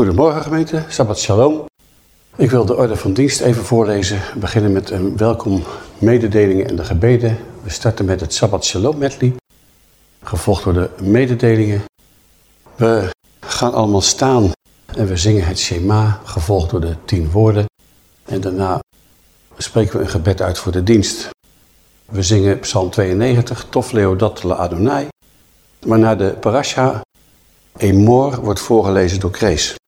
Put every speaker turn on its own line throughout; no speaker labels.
Goedemorgen gemeente, Sabbat Shalom. Ik wil de orde van dienst even voorlezen. We beginnen met een welkom mededelingen en de gebeden. We starten met het Sabbat Shalom medley, gevolgd door de mededelingen. We gaan allemaal staan en we zingen het Shema, gevolgd door de tien woorden. En daarna spreken we een gebed uit voor de dienst. We zingen Psalm 92, Tof Leodat La Adonai. Waarna de parasha Emor wordt voorgelezen door Krees.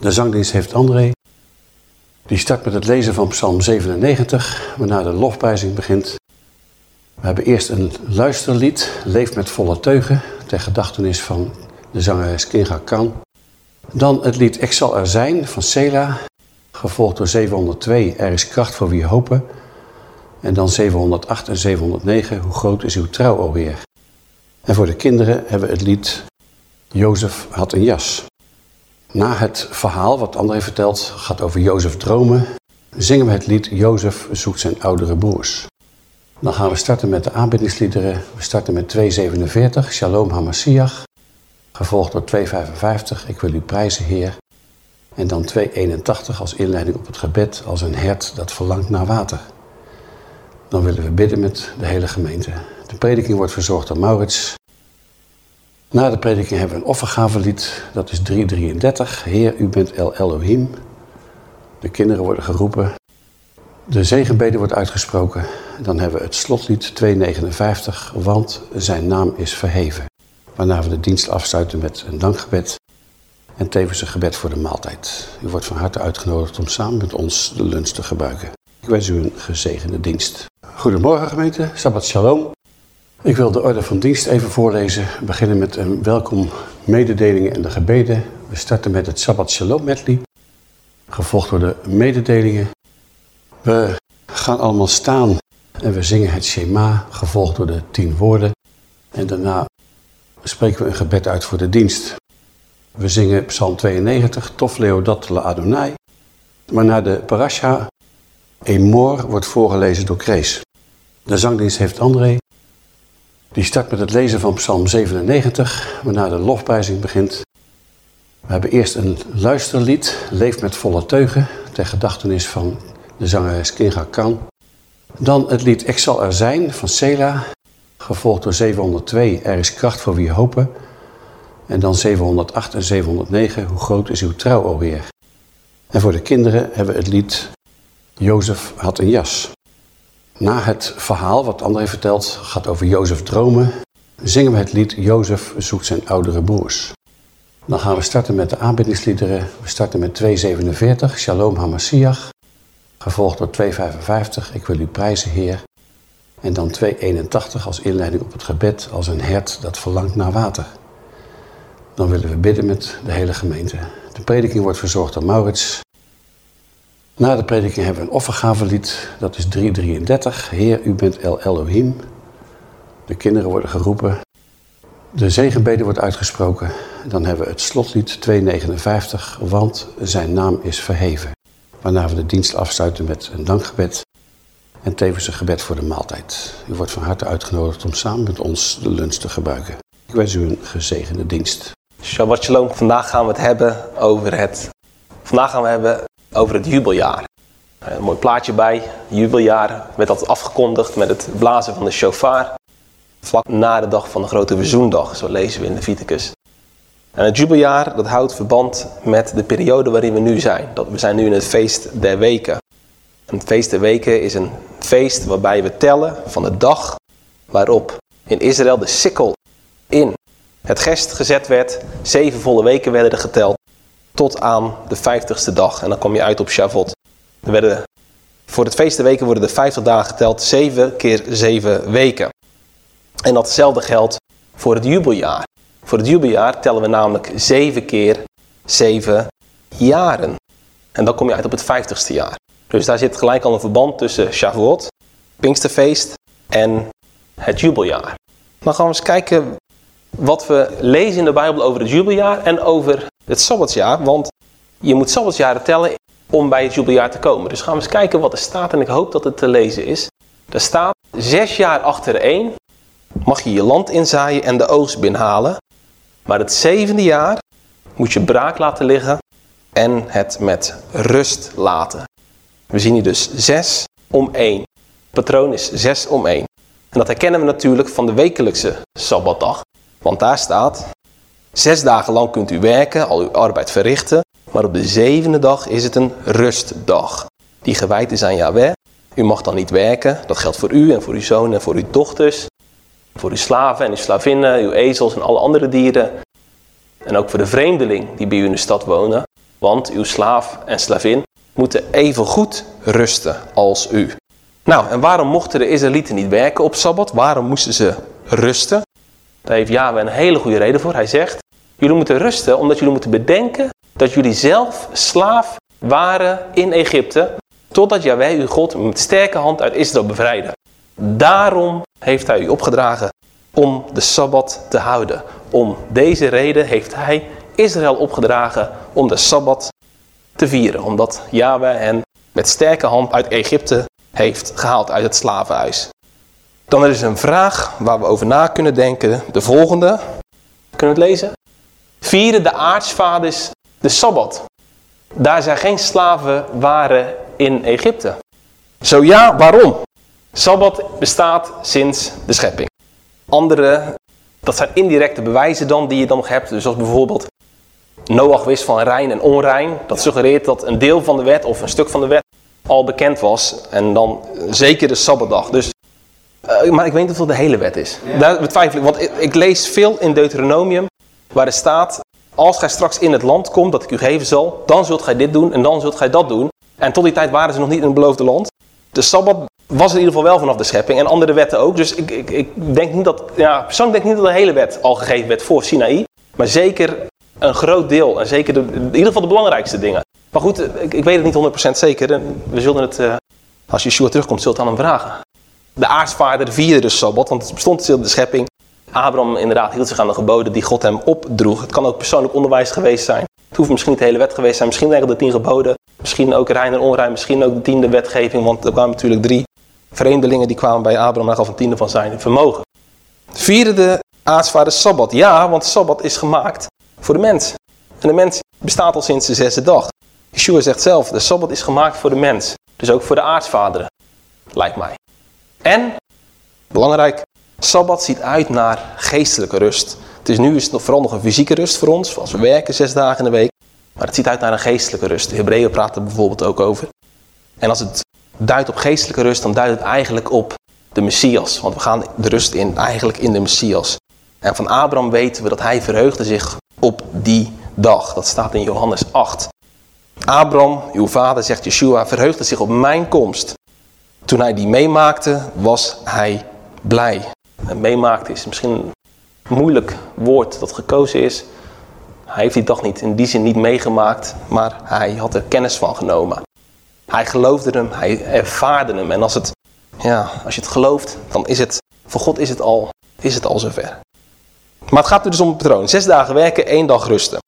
De zangdienst heeft André. Die start met het lezen van Psalm 97, waarna de lofprijzing begint. We hebben eerst een luisterlied, Leef met volle teugen, ter gedachtenis van de zangeres Kinga Kan. Dan het lied Ik zal er zijn van Sela, gevolgd door 702, Er is kracht voor wie hopen. En dan 708 en 709, Hoe groot is uw trouw alweer. En voor de kinderen hebben we het lied Jozef had een jas. Na het verhaal wat André vertelt, gaat over Jozef dromen, zingen we het lied Jozef zoekt zijn oudere broers. Dan gaan we starten met de aanbiddingsliederen. We starten met 247, Shalom Hamasiach, gevolgd door 255, Ik wil u prijzen Heer. En dan 281 als inleiding op het gebed, als een hert dat verlangt naar water. Dan willen we bidden met de hele gemeente. De prediking wordt verzorgd door Maurits. Na de prediking hebben we een offergavelied, dat is 333. Heer, u bent El Elohim. De kinderen worden geroepen. De zegenbede wordt uitgesproken. Dan hebben we het slotlied 259, want zijn naam is verheven. Waarna we de dienst afsluiten met een dankgebed en tevens een gebed voor de maaltijd. U wordt van harte uitgenodigd om samen met ons de lunch te gebruiken. Ik wens u een gezegende dienst. Goedemorgen gemeente, Sabbat Shalom. Ik wil de orde van dienst even voorlezen. We beginnen met een welkom mededelingen en de gebeden. We starten met het Sabbat Shalom medley, gevolgd door de mededelingen. We gaan allemaal staan en we zingen het Shema, gevolgd door de tien woorden. En daarna spreken we een gebed uit voor de dienst. We zingen Psalm 92, Tof Leodat La Adonai. Waarna de parasha Emor wordt voorgelezen door Krees. De zangdienst heeft André. Die start met het lezen van Psalm 97, waarna de lofprijzing begint. We hebben eerst een luisterlied, Leef met volle teugen, ter gedachtenis van de zangeres Kinga Kan. Dan het lied Ik zal er zijn van Sela, gevolgd door 702, Er is kracht voor wie hopen. En dan 708 en 709, Hoe groot is uw trouw alweer. En voor de kinderen hebben we het lied Jozef had een jas. Na het verhaal wat André vertelt, gaat over Jozef dromen, zingen we het lied Jozef zoekt zijn oudere broers. Dan gaan we starten met de aanbiddingsliederen. We starten met 247, Shalom Hamasiach, gevolgd door 255, Ik wil u prijzen Heer. En dan 281 als inleiding op het gebed, als een hert dat verlangt naar water. Dan willen we bidden met de hele gemeente. De prediking wordt verzorgd door Maurits. Na de prediking hebben we een offergavelied, dat is 333. Heer, u bent El Elohim. De kinderen worden geroepen. De zegenbede wordt uitgesproken. Dan hebben we het slotlied 259, want zijn naam is verheven. Waarna we de dienst afsluiten met een dankgebed en tevens een gebed voor de maaltijd. U wordt van harte uitgenodigd om samen met ons de lunch te gebruiken. Ik wens u een gezegende dienst.
Shabbat shalom. Vandaag gaan we het hebben over het... Vandaag gaan we hebben over het jubeljaar. Een mooi plaatje bij. Jubeljaar werd altijd afgekondigd met het blazen van de shofar. Vlak na de dag van de grote verzoendag, zo lezen we in de Viticus. En het jubeljaar dat houdt verband met de periode waarin we nu zijn. Dat we zijn nu in het feest der weken. Een feest der weken is een feest waarbij we tellen van de dag waarop in Israël de sikkel in het gest gezet werd. Zeven volle weken werden er geteld tot aan de vijftigste dag. En dan kom je uit op Shavuot. Er werden, voor het feest der weken worden de vijftig dagen geteld, zeven keer zeven weken. En datzelfde geldt voor het jubeljaar. Voor het jubeljaar tellen we namelijk zeven keer zeven jaren. En dan kom je uit op het vijftigste jaar. Dus daar zit gelijk al een verband tussen Shavuot, Pinksterfeest en het jubeljaar. Dan gaan we eens kijken wat we lezen in de Bijbel over het jubeljaar en over het Sabbatsjaar. Want je moet Sabbatsjaren tellen om bij het jubeljaar te komen. Dus gaan we eens kijken wat er staat en ik hoop dat het te lezen is. Er staat, zes jaar achtereen mag je je land inzaaien en de oogst binnenhalen. Maar het zevende jaar moet je braak laten liggen en het met rust laten. We zien hier dus 6 om 1. Het patroon is 6 om 1. En dat herkennen we natuurlijk van de wekelijkse Sabbatdag. Want daar staat, zes dagen lang kunt u werken, al uw arbeid verrichten. Maar op de zevende dag is het een rustdag. Die gewijd is aan Yahweh. U mag dan niet werken. Dat geldt voor u en voor uw zonen en voor uw dochters. Voor uw slaven en uw slavinnen, uw ezels en alle andere dieren. En ook voor de vreemdeling die bij u in de stad wonen. Want uw slaaf en slavin moeten even goed rusten als u. Nou, en waarom mochten de Israëlieten niet werken op Sabbat? Waarom moesten ze rusten? Daar heeft Yahweh een hele goede reden voor. Hij zegt, jullie moeten rusten omdat jullie moeten bedenken dat jullie zelf slaaf waren in Egypte. Totdat Yahweh uw God met sterke hand uit Israël bevrijdde. Daarom heeft hij u opgedragen om de Sabbat te houden. Om deze reden heeft hij Israël opgedragen om de Sabbat te vieren. Omdat Yahweh hen met sterke hand uit Egypte heeft gehaald uit het slavenhuis. Dan er is een vraag waar we over na kunnen denken. De volgende. Kunnen we het lezen? Vieren de aartsvaders de Sabbat? Daar zij geen slaven waren in Egypte. Zo ja, waarom? Sabbat bestaat sinds de schepping. Andere, dat zijn indirecte bewijzen dan die je dan nog hebt. Dus als bijvoorbeeld Noach wist van rein en onrein. Dat suggereert dat een deel van de wet of een stuk van de wet al bekend was. En dan zeker de Sabbatdag. Dus, uh, maar ik weet niet of dat de hele wet is. Daar betwijfel ik. Want ik, ik, lees veel in Deuteronomium waar er staat... Als gij straks in het land komt dat ik u geven zal, dan zult gij dit doen en dan zult gij dat doen. En tot die tijd waren ze nog niet in het beloofde land. De Sabbat was in ieder geval wel vanaf de schepping en andere wetten ook. Dus ik, ik, ik denk niet dat, ja, persoonlijk denk ik niet dat de hele wet al gegeven werd voor Sinaï. Maar zeker een groot deel en zeker de, in ieder geval de belangrijkste dingen. Maar goed, ik, ik weet het niet 100% zeker. We zullen het, uh, als Yeshua terugkomt, zult aan hem vragen. De aartsvaarder vierde dus Sabbat, want het bestond in de schepping. Abraham inderdaad hield zich aan de geboden die God hem opdroeg. Het kan ook persoonlijk onderwijs geweest zijn. Het hoeft misschien niet de hele wet geweest zijn. Misschien eigenlijk de tien geboden. Misschien ook rein en onrein. Misschien ook de tiende wetgeving. Want er kwamen natuurlijk drie vreemdelingen die kwamen bij Abraham en gaf een tiende van zijn vermogen. Vierde de aartsvader Sabbat. Ja, want Sabbat is gemaakt voor de mens. En de mens bestaat al sinds de zesde dag. Yeshua zegt zelf, de Sabbat is gemaakt voor de mens. Dus ook voor de aartsvaderen, lijkt mij. En, belangrijk, Sabbat ziet uit naar geestelijke rust. Het is nu is het vooral nog een fysieke rust voor ons, als we werken zes dagen in de week. Maar het ziet uit naar een geestelijke rust. De Hebreeën praten er bijvoorbeeld ook over. En als het duidt op geestelijke rust, dan duidt het eigenlijk op de Messias. Want we gaan de rust in eigenlijk in de Messias. En van Abraham weten we dat hij verheugde zich op die dag. Dat staat in Johannes 8. Abraham, uw vader, zegt Yeshua, verheugde zich op mijn komst. Toen hij die meemaakte, was hij blij. Meemaakte is misschien een moeilijk woord dat gekozen is. Hij heeft die dag niet in die zin niet meegemaakt, maar hij had er kennis van genomen. Hij geloofde hem, hij ervaarde hem. En als, het, ja, als je het gelooft, dan is het, voor God is het al, is het al zover. Maar het gaat er dus om het patroon. Zes dagen werken, één dag rusten.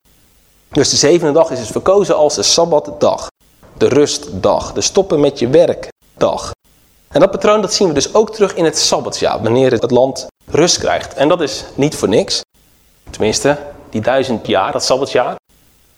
Dus de zevende dag is dus verkozen als de Sabbatdag. De rustdag. De stoppen met je werkdag. En dat patroon dat zien we dus ook terug in het Sabbatsjaar. Wanneer het land rust krijgt. En dat is niet voor niks. Tenminste, die duizend jaar, dat Sabbatsjaar.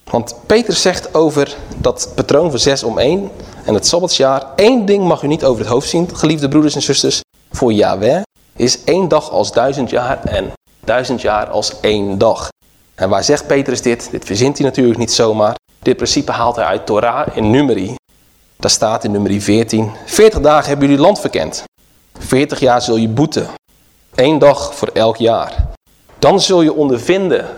Want Peter zegt over dat patroon van zes om één en het Sabbatsjaar. één ding mag u niet over het hoofd zien, geliefde broeders en zusters. Voor Yahweh is één dag als duizend jaar en duizend jaar als één dag. En waar zegt Petrus dit? Dit verzint hij natuurlijk niet zomaar. Dit principe haalt hij uit Torah in Numeri. Daar staat in Numeri 14. 40 dagen hebben jullie land verkend. 40 jaar zul je boeten. Eén dag voor elk jaar. Dan zul je ondervinden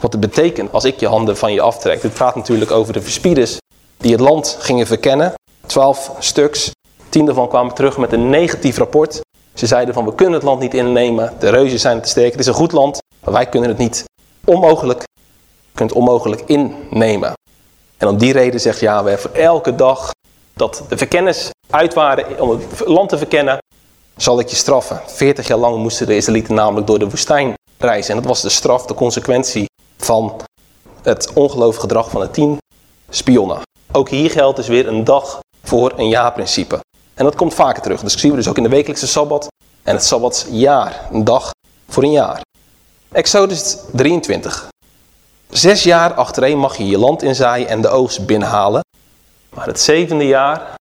wat het betekent als ik je handen van je aftrek. Dit gaat natuurlijk over de verspieders die het land gingen verkennen. Twaalf stuks. Tien daarvan kwamen terug met een negatief rapport. Ze zeiden van we kunnen het land niet innemen. De reuzen zijn te sterk. Het is een goed land. Maar wij kunnen het niet onmogelijk, kunt onmogelijk innemen. En om die reden zegt Yahweh voor elke dag dat de verkenners uit waren om het land te verkennen, zal ik je straffen. 40 jaar lang moesten de Israëlieten namelijk door de woestijn reizen. En dat was de straf, de consequentie van het ongelooflijk gedrag van de tien spionnen. Ook hier geldt dus weer een dag voor een jaarprincipe. En dat komt vaker terug. Dus zien we dus ook in de wekelijkse Sabbat en het Sabbatsjaar. Een dag voor een jaar. Exodus 23. Zes jaar achtereen mag je je land inzaaien en de oogst binnenhalen. Maar het zevende jaar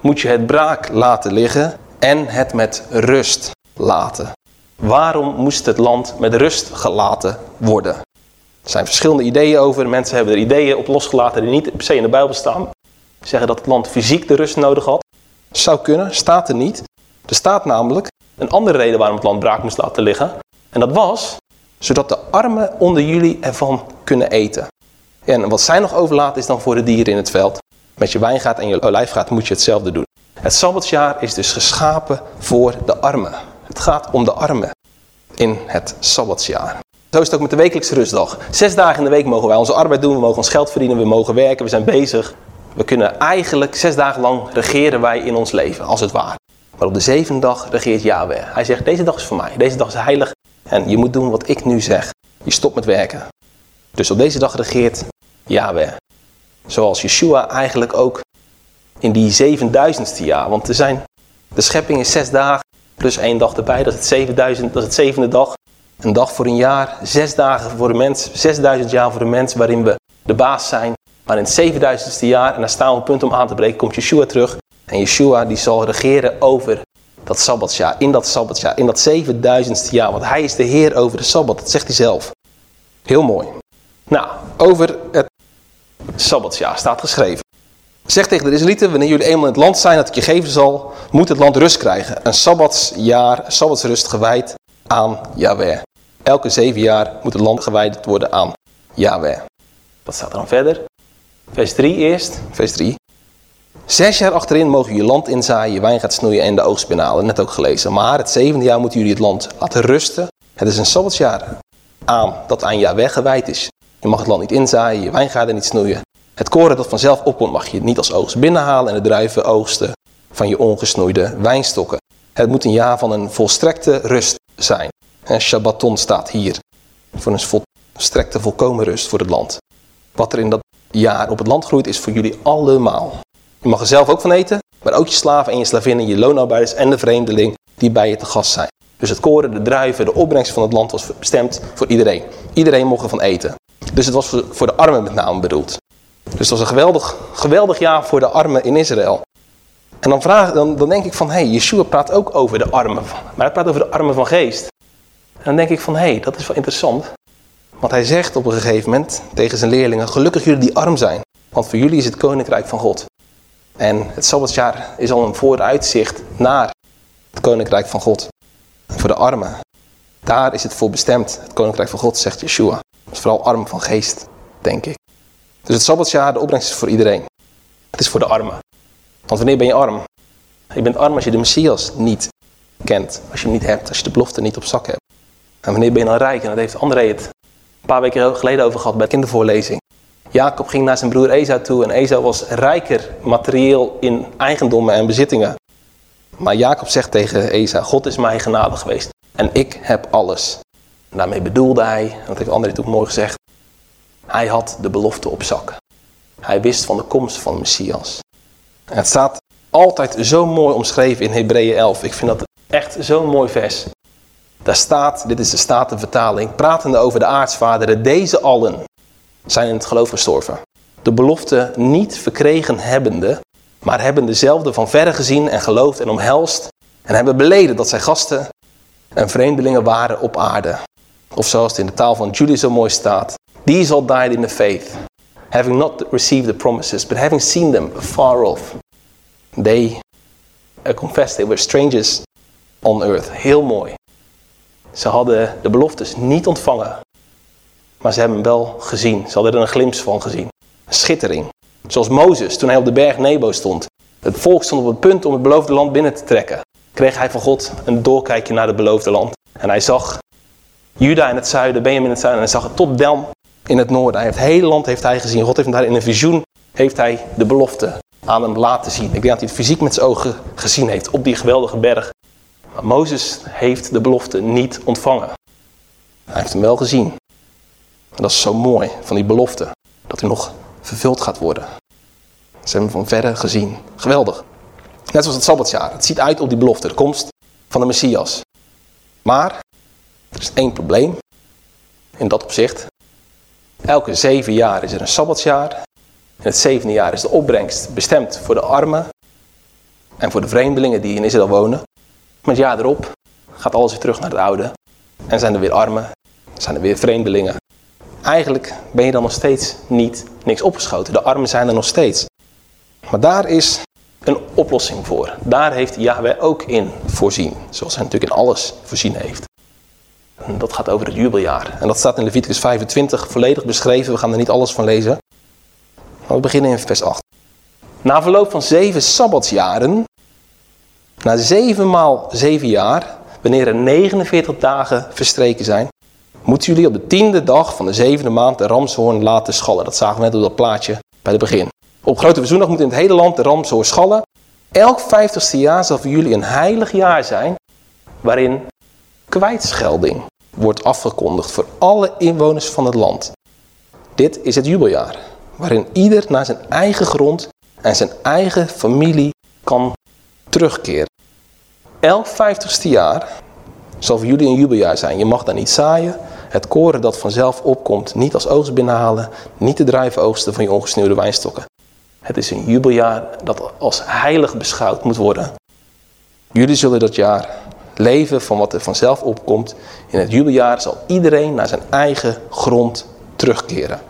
moet je het braak laten liggen en het met rust laten. Waarom moest het land met rust gelaten worden? Er zijn verschillende ideeën over. Mensen hebben er ideeën op losgelaten die niet per se in de Bijbel staan. Zeggen dat het land fysiek de rust nodig had. Zou kunnen, staat er niet. Er staat namelijk een andere reden waarom het land braak moest laten liggen. En dat was zodat de armen onder jullie ervan kunnen eten. En wat zij nog overlaten is dan voor de dieren in het veld. Met je wijngaard en je olijfgaard moet je hetzelfde doen. Het Sabbatsjaar is dus geschapen voor de armen. Het gaat om de armen in het Sabbatsjaar. Zo is het ook met de wekelijkse rustdag. Zes dagen in de week mogen wij onze arbeid doen, we mogen ons geld verdienen, we mogen werken, we zijn bezig. We kunnen eigenlijk zes dagen lang regeren wij in ons leven, als het ware. Maar op de zevende dag regeert Yahweh. Hij zegt, deze dag is voor mij, deze dag is heilig en je moet doen wat ik nu zeg. Je stopt met werken. Dus op deze dag regeert Yahweh. Zoals Yeshua eigenlijk ook in die zevenduizendste jaar. Want er zijn, de schepping is zes dagen plus één dag erbij. Dat is het, 7000, dat het zevende dag. Een dag voor een jaar, zes dagen voor de mens, 6000 jaar voor de mens waarin we de baas zijn. Maar in het 7000ste jaar, en daar staan we op punt om aan te breken, komt Yeshua terug. En Yeshua die zal regeren over dat Sabbatsjaar, in dat Sabbatsjaar, in dat 7000ste jaar. Want hij is de Heer over de Sabbat, dat zegt hij zelf. Heel mooi. Nou, over het Sabbatsjaar staat geschreven. Zeg tegen de Israëlieten, wanneer jullie eenmaal in het land zijn dat ik je geven zal, moet het land rust krijgen. Een Sabbatsjaar, Sabbatsrust gewijd aan Yahweh. Elke zeven jaar moet het land gewijd worden aan Yahweh. Wat staat er dan verder? Vers 3 eerst. Vers 3. Zes jaar achterin mogen je land inzaaien, je wijn gaat snoeien en de oogst binnenhalen. Net ook gelezen. Maar het zevende jaar moeten jullie het land laten rusten. Het is een sabbatsjaar aan, dat aan Yahweh gewijd is. Je mag het land niet inzaaien, je wijngaarden niet snoeien. Het koren dat vanzelf opkomt mag je niet als oogst binnenhalen en de druiven oogsten van je ongesnoeide wijnstokken. Het moet een jaar van een volstrekte rust zijn. En Shabbaton staat hier voor een volstrekte volkomen rust voor het land. Wat er in dat jaar op het land groeit is voor jullie allemaal. Je mag er zelf ook van eten, maar ook je slaven en je slavinnen, je loonarbeiders en de vreemdeling die bij je te gast zijn. Dus het koren, de druiven, de opbrengst van het land was bestemd voor iedereen. Iedereen mocht ervan eten. Dus het was voor de armen met name bedoeld. Dus het was een geweldig, geweldig jaar voor de armen in Israël. En dan, vraag, dan, dan denk ik van, hé, hey, Yeshua praat ook over de armen. Maar hij praat over de armen van geest. En dan denk ik van, hé, hey, dat is wel interessant. Want hij zegt op een gegeven moment tegen zijn leerlingen, gelukkig jullie die arm zijn. Want voor jullie is het koninkrijk van God. En het Sabbatsjaar is al een vooruitzicht naar het koninkrijk van God. Voor de armen, daar is het voor bestemd. Het koninkrijk van God, zegt Yeshua. Vooral arm van geest, denk ik. Dus het Sabbatsjaar, de opbrengst is voor iedereen. Het is voor de armen. Want wanneer ben je arm? Je bent arm als je de Messias niet kent. Als je hem niet hebt, als je de belofte niet op zak hebt. En wanneer ben je dan rijk? En dat heeft André het een paar weken geleden over gehad bij de kindervoorlezing. Jacob ging naar zijn broer Esau toe en Esau was rijker materieel in eigendommen en bezittingen. Maar Jacob zegt tegen Esau, God is mij genadig geweest en ik heb alles. En daarmee bedoelde hij, dat heeft André toen mooi gezegd, hij had de belofte op zak. Hij wist van de komst van de Messias. En het staat altijd zo mooi omschreven in Hebreeën 11. Ik vind dat echt zo'n mooi vers. Daar staat, dit is de Statenvertaling, pratende over de aartsvaderen, deze allen zijn in het geloof gestorven. De belofte niet verkregen hebbende, maar hebben dezelfde van verre gezien en geloofd en omhelst en hebben beleden dat zij gasten en vreemdelingen waren op aarde. Of zoals het in de taal van Judy zo mooi staat. These all died in the faith, having not received the promises, but having seen them afar off. They confessed they were strangers on earth. Heel mooi. Ze hadden de beloftes niet ontvangen, maar ze hebben hem wel gezien. Ze hadden er een glimp van gezien. Een schittering. Zoals Mozes toen hij op de berg Nebo stond. Het volk stond op het punt om het beloofde land binnen te trekken. Kreeg hij van God een doorkijkje naar het beloofde land. En hij zag Juda in het zuiden, Benjamin in het zuiden. En hij zag het tot Dan in het noorden. Hij heeft het hele land heeft hij gezien. God heeft hem daar in een visioen heeft hij de belofte aan hem laten zien. Ik denk dat hij het fysiek met zijn ogen gezien heeft op die geweldige berg. Maar Mozes heeft de belofte niet ontvangen. Hij heeft hem wel gezien. En dat is zo mooi van die belofte. Dat hij nog vervuld gaat worden. Ze hebben hem van verre gezien. Geweldig. Net zoals het Sabbatsjaar. Het ziet uit op die belofte. De komst van de Messias. Maar er is één probleem. In dat opzicht. Elke zeven jaar is er een Sabbatsjaar. In het zevende jaar is de opbrengst bestemd voor de armen en voor de vreemdelingen die in Israël wonen. Maar het jaar erop gaat alles weer terug naar het oude. En zijn er weer armen, zijn er weer vreemdelingen. Eigenlijk ben je dan nog steeds niet niks opgeschoten. De armen zijn er nog steeds. Maar daar is een oplossing voor. Daar heeft Yahweh ook in voorzien. Zoals hij natuurlijk in alles voorzien heeft. Dat gaat over het jubeljaar. En dat staat in Leviticus 25 volledig beschreven. We gaan er niet alles van lezen. Maar we beginnen in vers 8. Na verloop van zeven sabbatsjaren, na zeven maal zeven jaar, wanneer er 49 dagen verstreken zijn, moeten jullie op de tiende dag van de zevende maand de ramshoorn laten schallen. Dat zagen we net op dat plaatje bij het begin. Op grote verzoendag moet in het hele land de ramshoorn schallen. Elk vijftigste jaar zal voor jullie een heilig jaar zijn, waarin kwijtschelding wordt afgekondigd voor alle inwoners van het land. Dit is het jubeljaar, waarin ieder naar zijn eigen grond en zijn eigen familie kan terugkeren. Elk vijftigste jaar zal voor jullie een jubeljaar zijn. Je mag daar niet zaaien, het koren dat vanzelf opkomt niet als oogst binnenhalen, niet de druivenoogsten van je ongesneeuwde wijnstokken. Het is een jubeljaar dat als heilig beschouwd moet worden. Jullie zullen dat jaar leven van wat er vanzelf opkomt. In het jubeljaar zal iedereen naar zijn eigen grond terugkeren.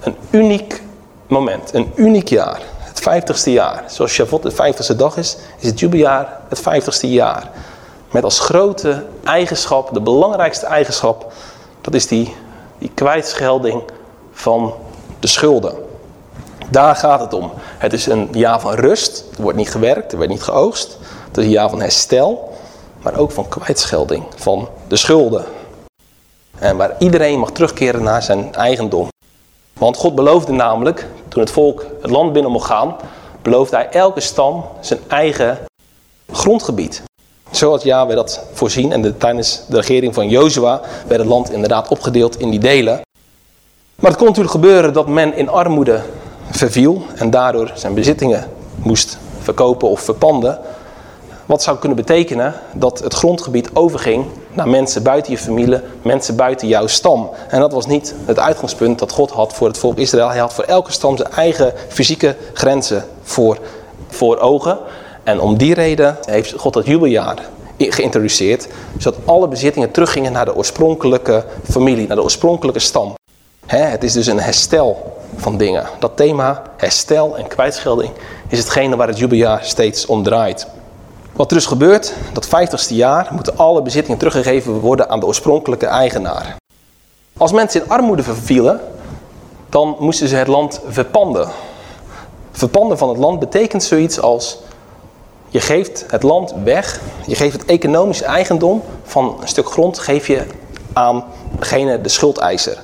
Een uniek moment, een uniek jaar. Het vijftigste jaar. Zoals Shavuot de vijftigste dag is, is het jubeljaar het vijftigste jaar. Met als grote eigenschap, de belangrijkste eigenschap, dat is die, die kwijtschelding van de schulden. Daar gaat het om. Het is een jaar van rust. Er wordt niet gewerkt, er wordt niet geoogst. Het is een jaar van herstel, maar ook van kwijtschelding van de schulden. En waar iedereen mag terugkeren naar zijn eigendom. Want God beloofde namelijk, toen het volk het land binnen mocht gaan, beloofde hij elke stam zijn eigen grondgebied. Zo had Yahweh dat voorzien en de, tijdens de regering van Jozua werd het land inderdaad opgedeeld in die delen. Maar het kon natuurlijk gebeuren dat men in armoede verviel en daardoor zijn bezittingen moest verkopen of verpanden. Wat zou kunnen betekenen dat het grondgebied overging naar mensen buiten je familie, mensen buiten jouw stam. En dat was niet het uitgangspunt dat God had voor het volk Israël. Hij had voor elke stam zijn eigen fysieke grenzen voor, voor ogen. En om die reden heeft God dat jubeljaar geïntroduceerd, zodat alle bezittingen teruggingen naar de oorspronkelijke familie, naar de oorspronkelijke stam. het is dus een herstel van dingen. Dat thema, herstel en kwijtschelding, is hetgene waar het jubeljaar steeds om draait. Wat er dus gebeurt, dat 50ste jaar moeten alle bezittingen teruggegeven worden aan de oorspronkelijke eigenaar. Als mensen in armoede vervielen, dan moesten ze het land verpanden. Verpanden van het land betekent zoiets als je geeft het land weg, je geeft het economisch eigendom van een stuk grond geef je aan degene, de schuldeiser.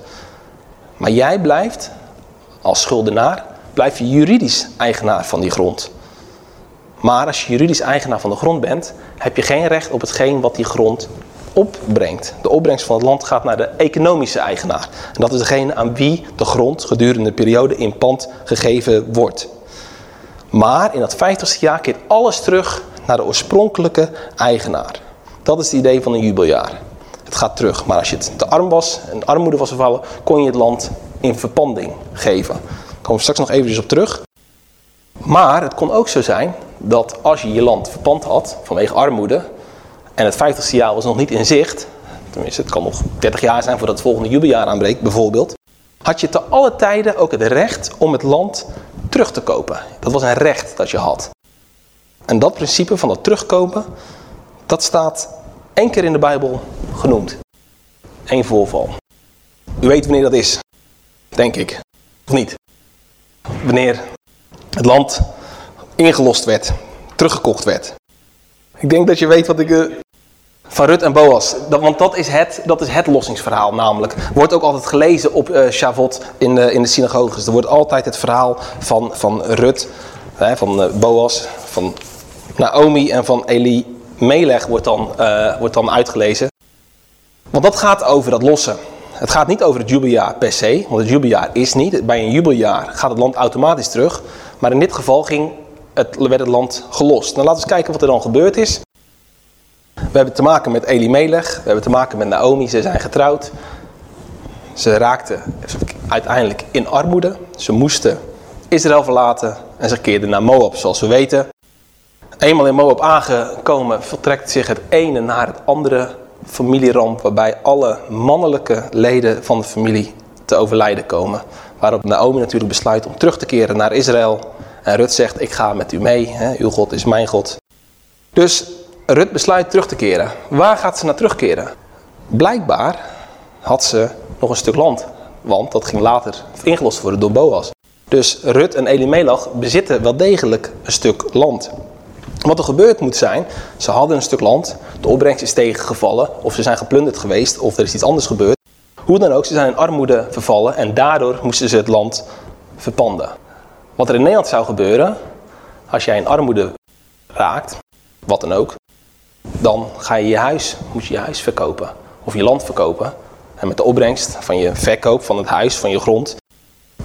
Maar jij blijft als schuldenaar, blijf je juridisch eigenaar van die grond. Maar als je juridisch eigenaar van de grond bent, heb je geen recht op hetgeen wat die grond opbrengt. De opbrengst van het land gaat naar de economische eigenaar. En dat is degene aan wie de grond gedurende de periode in pand gegeven wordt. Maar in dat 50ste jaar keert alles terug naar de oorspronkelijke eigenaar. Dat is het idee van een jubeljaar. Het gaat terug. Maar als je te arm was en armoede was gevallen, kon je het land in verpanding geven. Daar komen we straks nog eventjes op terug. Maar het kon ook zo zijn dat als je je land verpand had vanwege armoede en het 50ste jaar was nog niet in zicht, tenminste het kan nog 30 jaar zijn voordat het volgende jubeljaar aanbreekt bijvoorbeeld, had je te alle tijden ook het recht om het land terug te kopen. Dat was een recht dat je had. En dat principe van dat terugkopen, dat staat één keer in de Bijbel genoemd. Eén voorval. U weet wanneer dat is, denk ik. Of niet? Wanneer het land ingelost werd, teruggekocht werd. Ik denk dat je weet wat ik... Uh, van Rut en Boas. Dat, want dat is, het, dat is het lossingsverhaal namelijk. Wordt ook altijd gelezen op uh, Shavot in de, in de synagoges. Er wordt altijd het verhaal van, van Rut, hè, van uh, Boas, van Naomi en van Eli Melech wordt dan, wordt dan uitgelezen. Want dat gaat over dat lossen. Het gaat niet over het jubeljaar per se, want het jubeljaar is niet. Bij een jubeljaar gaat het land automatisch terug. Maar in dit geval ging het, werd het land gelost. Nou, laten we eens kijken wat er dan gebeurd is. We hebben te maken met Eli Melech, we hebben te maken met Naomi, ze zijn getrouwd. Ze raakten uiteindelijk in armoede. Ze moesten Israël verlaten en ze keerden naar Moab, zoals we weten. Eenmaal in Moab aangekomen vertrekt zich het ene naar het andere familieramp, waarbij alle mannelijke leden van de familie te overlijden komen. Waarop Naomi natuurlijk besluit om terug te keren naar Israël. En Rut zegt, ik ga met u mee, hè? uw God is mijn God. Dus Rut besluit terug te keren. Waar gaat ze naar terugkeren? Blijkbaar had ze nog een stuk land, want dat ging later ingelost worden door Boas. Dus Rut en Elimelech bezitten wel degelijk een stuk land. Wat er gebeurd moet zijn, ze hadden een stuk land, de opbrengst is tegengevallen, of ze zijn geplunderd geweest, of er is iets anders gebeurd. Hoe dan ook, ze zijn in armoede vervallen en daardoor moesten ze het land verpanden. Wat er in Nederland zou gebeuren, als jij in armoede raakt, wat dan ook, dan ga je je huis, moet je je huis verkopen. Of je land verkopen. En met de opbrengst van je verkoop van het huis, van je grond.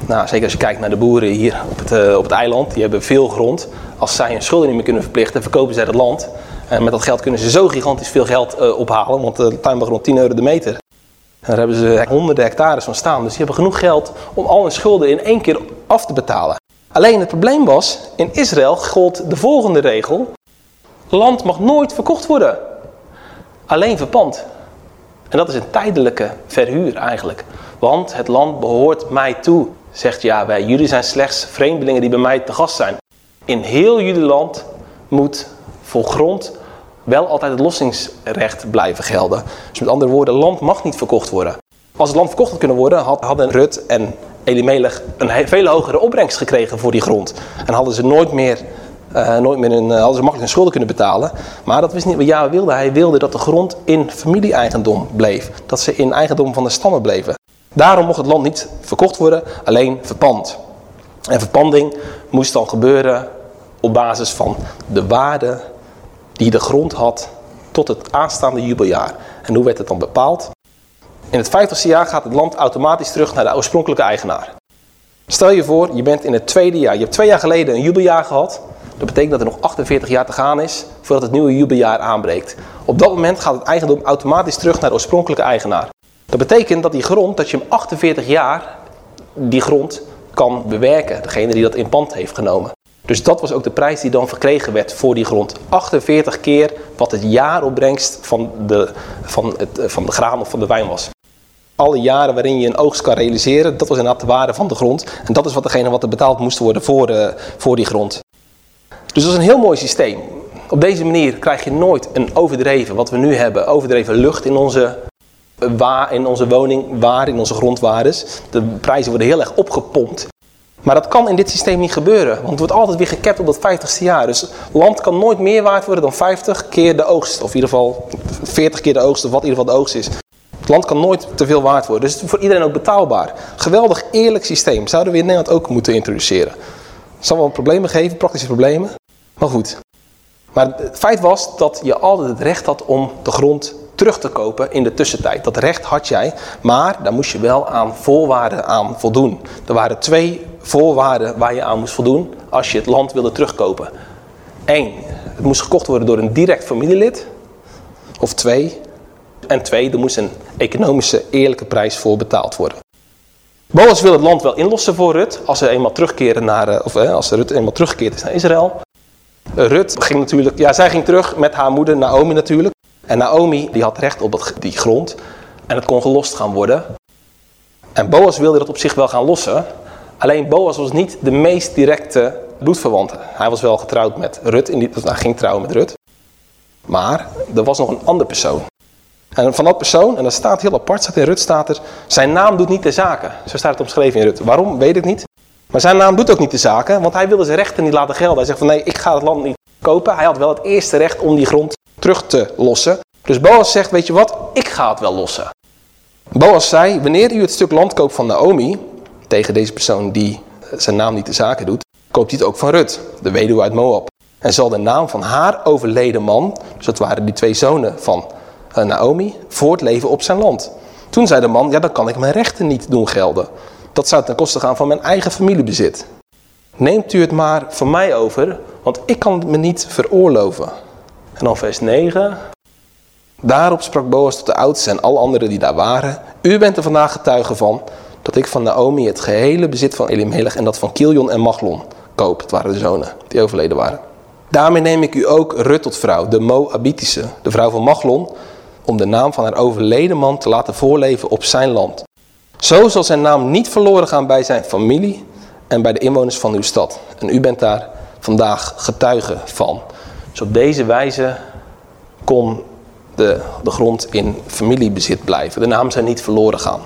Nou, zeker als je kijkt naar de boeren hier op het, uh, op het eiland, die hebben veel grond. Als zij hun schulden niet meer kunnen verplichten, verkopen zij dat land. En met dat geld kunnen ze zo gigantisch veel geld uh, ophalen, want de tuinbouwgrond 10 euro de meter. En daar hebben ze honderden hectares van staan. Dus die hebben genoeg geld om al hun schulden in één keer af te betalen. Alleen het probleem was, in Israël gold de volgende regel. Land mag nooit verkocht worden. Alleen verpand. En dat is een tijdelijke verhuur eigenlijk. Want het land behoort mij toe, zegt Yahweh. Jullie zijn slechts vreemdelingen die bij mij te gast zijn. In heel jullie land moet voor grond wel altijd het lossingsrecht blijven gelden. Dus met andere woorden, land mag niet verkocht worden. Als het land verkocht had kunnen worden, hadden Rut en Elimelech een veel hogere opbrengst gekregen voor die grond. En hadden ze nooit meer, uh, nooit meer een, uh, hadden ze makkelijk hun schulden kunnen betalen. Maar dat was niet wat Yahweh wilde. Hij wilde dat de grond in familie-eigendom bleef. Dat ze in eigendom van de stammen bleven. Daarom mocht het land niet verkocht worden, alleen verpand. En verpanding moest dan gebeuren op basis van de waarde die de grond had tot het aanstaande jubeljaar. En hoe werd het dan bepaald? In het 50ste jaar gaat het land automatisch terug naar de oorspronkelijke eigenaar. Stel je voor, je bent in het tweede jaar. Je hebt twee jaar geleden een jubeljaar gehad. Dat betekent dat er nog 48 jaar te gaan is voordat het nieuwe jubeljaar aanbreekt. Op dat moment gaat het eigendom automatisch terug naar de oorspronkelijke eigenaar. Dat betekent dat die grond, dat je hem 48 jaar die grond kan bewerken. Degene die dat in pand heeft genomen. Dus dat was ook de prijs die dan verkregen werd voor die grond. 48 keer wat het jaaropbrengst van de, van, het, van de graan of van de wijn was. Alle jaren waarin je een oogst kan realiseren, dat was inderdaad de waarde van de grond. En dat is wat degene wat er betaald moest worden voor, eh, voor die grond. Dus dat is een heel mooi systeem. Op deze manier krijg je nooit een overdreven, wat we nu hebben, overdreven lucht in onze, waar, in onze woning, waar, in onze grondwaardes. De prijzen worden heel erg opgepompt. Maar dat kan in dit systeem niet gebeuren, want het wordt altijd weer gekapt op dat 50ste jaar. Dus land kan nooit meer waard worden dan 50 keer de oogst, of in ieder geval 40 keer de oogst, of wat in ieder geval de oogst is. Het land kan nooit te veel waard worden, dus het is voor iedereen ook betaalbaar. Geweldig eerlijk systeem, zouden we in Nederland ook moeten introduceren. Zal wel problemen geven, praktische problemen, maar goed. Maar het feit was dat je altijd het recht had om de grond terug te kopen in de tussentijd. Dat recht had jij, maar daar moest je wel aan voorwaarden aan voldoen. Er waren twee voorwaarden waar je aan moest voldoen als je het land wilde terugkopen. Eén, het moest gekocht worden door een direct familielid. Of twee, en twee, er moest een economische eerlijke prijs voor betaald worden. Boas wil het land wel inlossen voor Rut, als ze eenmaal terugkeren naar, eh, of als Rut eenmaal teruggekeerd is naar Israël. Rut ging natuurlijk, ja, zij ging terug met haar moeder Naomi natuurlijk. En Naomi die had recht op die grond en het kon gelost gaan worden. En Boas wilde dat op zich wel gaan lossen. Alleen Boas was niet de meest directe bloedverwante. Hij was wel getrouwd met Rut, in die, hij ging trouwen met Rut. Maar er was nog een andere persoon. En van dat persoon, en dat staat heel apart, staat in Rut staat er, zijn naam doet niet de zaken. Zo staat het omschreven in Rut. Waarom, weet ik niet. Maar zijn naam doet ook niet de zaken, want hij wilde zijn rechten niet laten gelden. Hij zegt van nee, ik ga het land niet kopen. Hij had wel het eerste recht om die grond terug te lossen. Dus Boas zegt, weet je wat, ik ga het wel lossen. Boas zei, wanneer u het stuk land koopt van Naomi, tegen deze persoon die zijn naam niet de zaken doet, koopt hij het ook van Rut, de weduwe uit Moab. En zal de naam van haar overleden man, dus dat waren die twee zonen van Naomi, voortleven op zijn land. Toen zei de man, ja dan kan ik mijn rechten niet doen gelden. Dat zou ten koste gaan van mijn eigen familiebezit. Neemt u het maar van mij over, want ik kan het me niet veroorloven. En dan vers 9. Daarop sprak Boas tot de oudsten en alle anderen die daar waren. U bent er vandaag getuige van dat ik van Naomi het gehele bezit van Elimelech en dat van Kilion en Machlon koop. Het waren de zonen die overleden waren. Daarmee neem ik u ook Rut tot vrouw, de Moabitische, de vrouw van Machlon, om de naam van haar overleden man te laten voorleven op zijn land. Zo zal zijn naam niet verloren gaan bij zijn familie en bij de inwoners van uw stad. En u bent daar vandaag getuige van. Dus op deze wijze kon de, de grond in familiebezit blijven. De naam zou niet verloren gaan.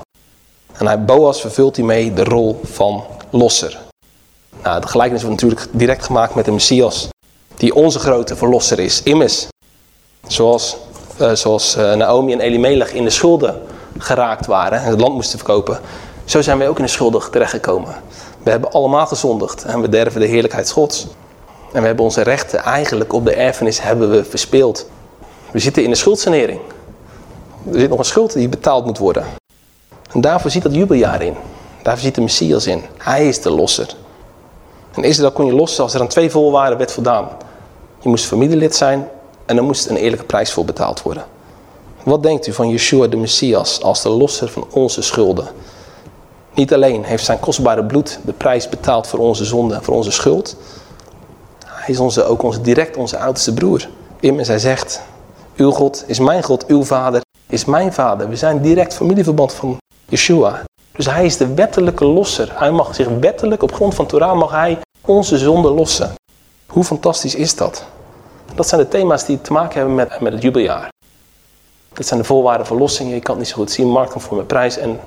En hij, Boas vervult hiermee de rol van losser. Nou, de gelijkenis wordt natuurlijk direct gemaakt met de Messias. Die onze grote verlosser is. Immers. Zoals, zoals uh, Naomi en Elimelech in de schulden geraakt waren. En het land moesten verkopen. Zo zijn wij ook in de schulden terechtgekomen. We hebben allemaal gezondigd. En we derven de heerlijkheid gods. En we hebben onze rechten eigenlijk op de erfenis hebben we verspeeld. We zitten in de schuldsanering. Er zit nog een schuld die betaald moet worden. En daarvoor ziet dat jubeljaar in. Daarvoor ziet de Messias in. Hij is de losser. In Israël kon je lossen als er aan twee voorwaarden werd voldaan. Je moest familielid zijn en er moest een eerlijke prijs voor betaald worden. Wat denkt u van Yeshua de Messias als de losser van onze schulden? Niet alleen heeft zijn kostbare bloed de prijs betaald voor onze zonde, voor onze schuld. Hij is onze, ook onze, direct onze oudste broer. Immers hij zegt, uw God is mijn God, uw vader is mijn vader. We zijn direct familieverband van Yeshua. Dus hij is de wettelijke losser. Hij mag zich wettelijk, op grond van Torah, mag hij onze zonde lossen. Hoe fantastisch is dat? Dat zijn de thema's die te maken hebben met, met het jubeljaar. Dat zijn de voorwaarden voor lossing. Je kan het niet zo goed zien, marktconforme prijs. En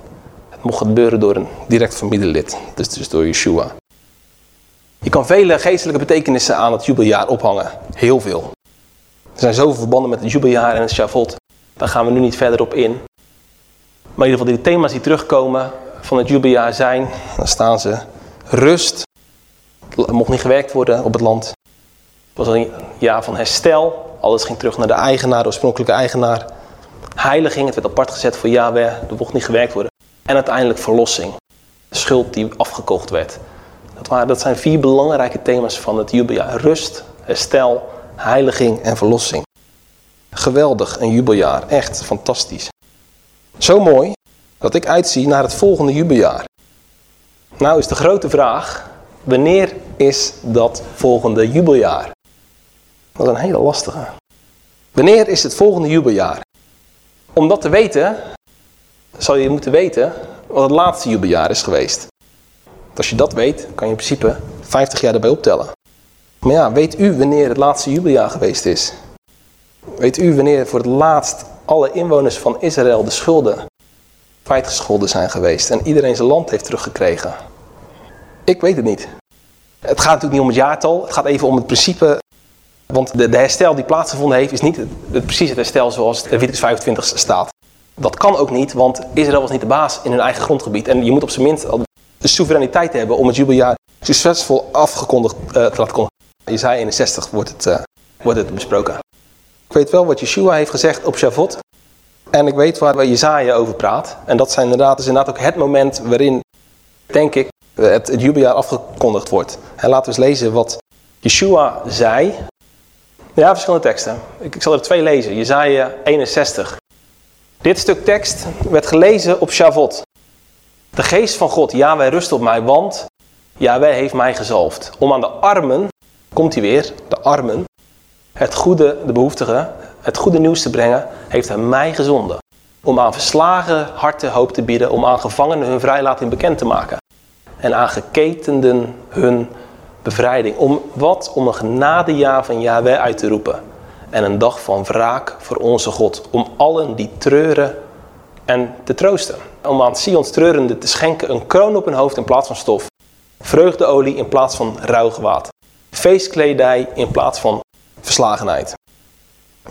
het mocht gebeuren door een direct familielid. Dus, dus door Yeshua. Je kan vele geestelijke betekenissen aan het jubeljaar ophangen. Heel veel. Er zijn zoveel verbanden met het jubeljaar en het Shavot. Daar gaan we nu niet verder op in. Maar in ieder geval die thema's die terugkomen van het jubeljaar zijn, dan staan ze rust. Mocht niet gewerkt worden op het land. Het was een jaar van herstel. Alles ging terug naar de eigenaar, de oorspronkelijke eigenaar. Heiliging, het werd apart gezet voor Yahweh. Er mocht niet gewerkt worden. En uiteindelijk verlossing. De schuld die afgekocht werd. Dat, waren, dat zijn vier belangrijke thema's van het jubeljaar. Rust, herstel, heiliging en verlossing. Geweldig, een jubeljaar. Echt fantastisch. Zo mooi dat ik uitzie naar het volgende jubeljaar. Nou is de grote vraag, wanneer is dat volgende jubeljaar? Dat is een hele lastige. Wanneer is het volgende jubeljaar? Om dat te weten, zal je moeten weten wat het laatste jubeljaar is geweest. Als je dat weet, kan je in principe 50 jaar erbij optellen. Maar ja, weet u wanneer het laatste jubeljaar geweest is? Weet u wanneer voor het laatst alle inwoners van Israël de schulden kwijtgescholden zijn geweest en iedereen zijn land heeft teruggekregen? Ik weet het niet. Het gaat natuurlijk niet om het jaartal, het gaat even om het principe. Want de, de herstel die plaatsgevonden heeft, is niet het, precies het herstel zoals Leviticus 25 staat. Dat kan ook niet, want Israël was niet de baas in hun eigen grondgebied. En je moet op zijn minst de soevereiniteit hebben om het jubeljaar succesvol afgekondigd uh, te laten komen. Isaiah 61 wordt het, uh, wordt het besproken. Ik weet wel wat Yeshua heeft gezegd op Shavuot. En ik weet waar Jezaja over praat. En dat, zijn inderdaad, is inderdaad ook het moment waarin, denk ik, het, het jubeljaar afgekondigd wordt. En laten we eens lezen wat Yeshua zei. Ja, verschillende teksten. Ik, ik zal er twee lezen. Jezaja 61. Dit stuk tekst werd gelezen op Shavuot. De geest van God, Yahweh, rust op mij, want Yahweh heeft mij gezalfd. Om aan de armen, komt hij weer, de armen, het goede, de behoeftigen, het goede nieuws te brengen, heeft hij mij gezonden. Om aan verslagen harten hoop te bieden, om aan gevangenen hun vrijlating bekend te maken. En aan geketenden hun bevrijding. Om wat? Om een genadejaar van Yahweh uit te roepen. En een dag van wraak voor onze God. Om allen die treuren en te troosten. Om aan Sions treurende te schenken een kroon op hun hoofd in plaats van stof. Vreugdeolie in plaats van rouwgewaad. Feestkledij in plaats van verslagenheid.